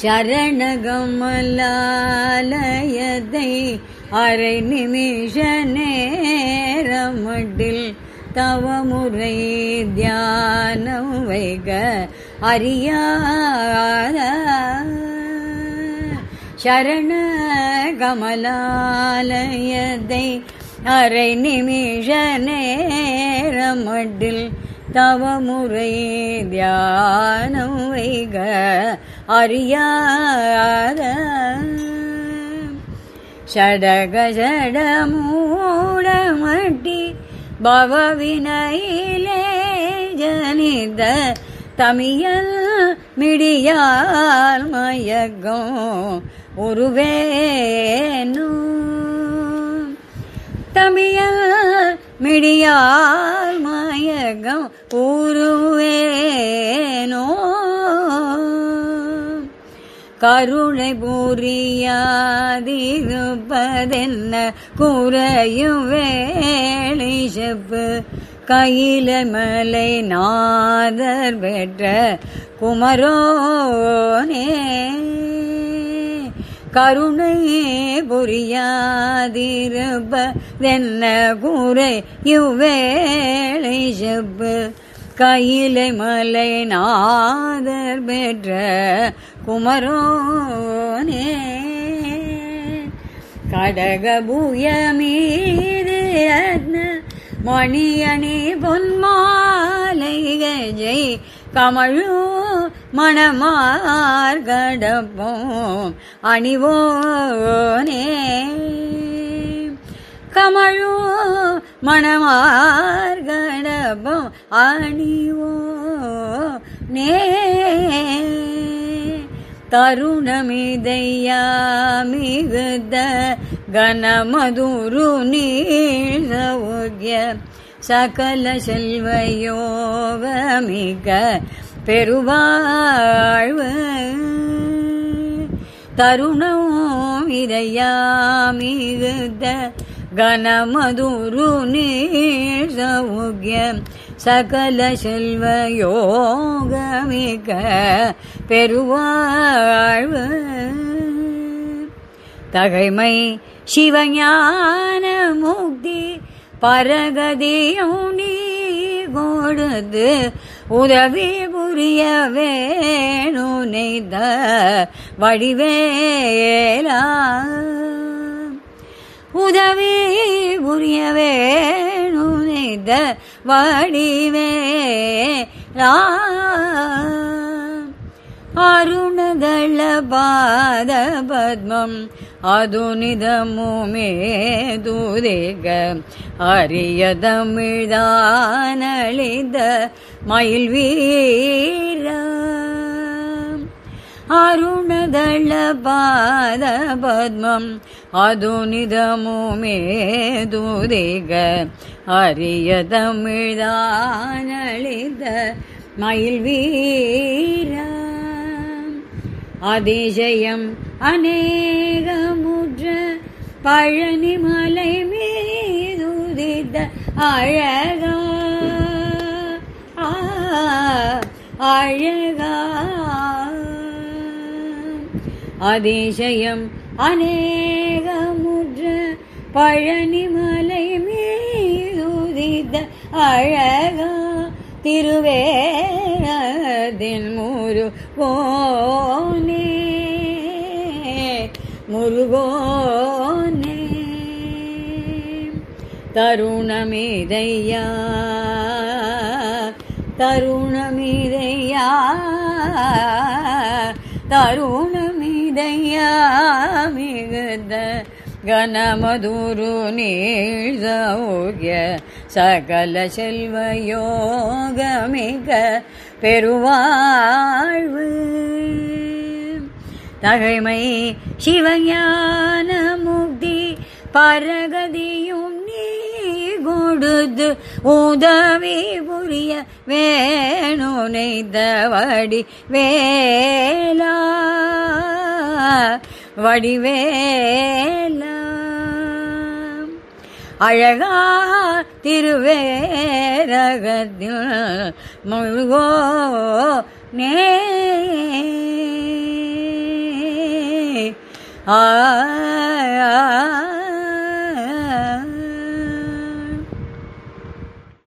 சரணகமலாலயதை அரை நிமிஷ நேரமட்டில் தவமுறை தியானம் வைக அறியாத சரண கமலாலயதை அரை நிமிஷ நேரமட்டில் தவமுறை தியானம் வைக அறியாத ஷடக ஷடமூடமட்டி பவவினையிலே ஜனித தமியல் மிடியால் மயக்கம் உருவேனு. தமியல் மிடியால் உலகம் உருவேனோ? கருணை புரியாதிருப்பதென்ன? குறையும் வேளை செப்பு. கையில மலை நாதர் பெற்ற குமரோனே. கருணை புரியாதிருப்பதென்ன குறை இவ்வேளை செப்பு? கையிலை மலை நாதர் பெற்ற குமரோனே. கடகபூய மீது மணியணி பொன்மாலை கஜை கமழு மணமார்கடப்போம் அணிவோனே. கமழோ மணமார்கடப்போம் அணிவோ நே தருணமிதையா மிகுத கனமதுரு நீழ்சௌகிய சகல செல்வயோகமிக பெருவாழ்வு தருணம் இதையா கனமதுரு நீர் சௌக்கியம். சகல செல்வ யோகமிக பெருவாழ்வு தகைமை சிவஞான முக்தி பரகதியும் நீ கொடுத்து உதவி புரிய வேணு நெய்த வடிவேலா. உதவி புரிய வேணு நெய்த வடிவேலா. அருணதள பாத பத்மம் அதுனிதமுமே தூதிக அரிய மயில் வீர அருணதள பாத பத்மம் அதுனிதமுமே தூதிக அரிய மயில் வீரா அதிசயம் அநேகமுற்ற பழனி மலை மீதுதித்த அழகா. அழகா அதிசயம் அநேகமுற்ற பழனி மலை மீதுதித்த அழகா. திருவேரதின் முருகோனே முருகோனே. தருணமிதையா தருணமிதையா தருணமிதையா மிகுந்த கனமதுரு நீழ்சௌகிய சகல செல்வ யோகமிக பெருவாழ்வு. தகைமை சிவஞான முக்தி பரகதியும் நீ கொடுத்து உதவி புரிய வேணு நெய்தவடி வேலா வடிவேலா அழகா திருவேரகத்தில் முழுகோ நே 哎